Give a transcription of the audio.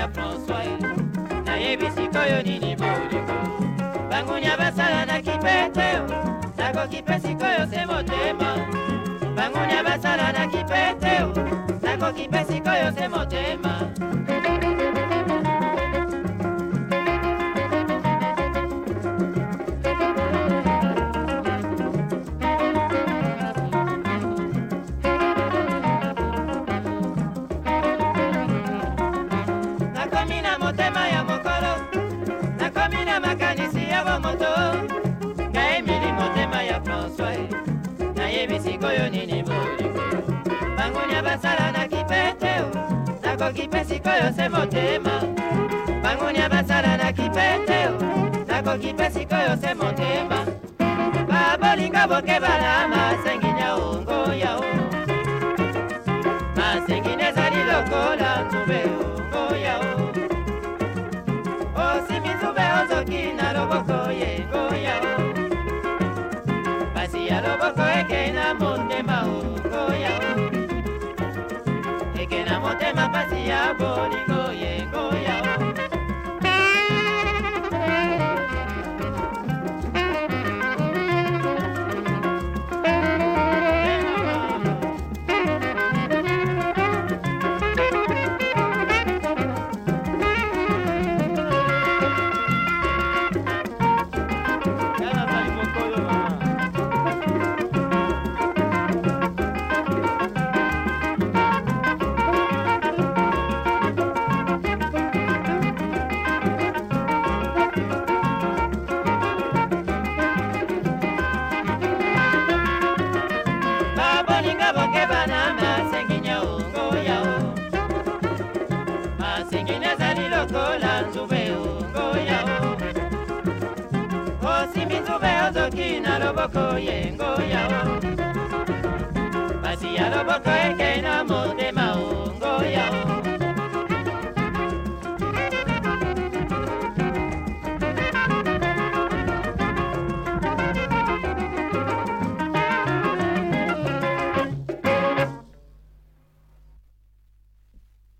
ya françois nayebi sikoyo nini maudiko bangunya basala na kipete nakoki mpe sikoyo se motema bangunya basala na kipete nakoki mpe sikoyo se motema nakomi na motema ya mokolo nakomi na makanisi ya bomoto naemili motema ya françois nayebi sikoyo nini bolingo bangunia basala na kipete nakoki mpe sikoyo se motema bangunia basala na kipete nakoki mpe sikoyo se motema babolinga boke balama senge nyonso ekei na motema okoya ekei na motema pasi ya bolingo ye loboko yengo yawa basi ya loboko ekei na moto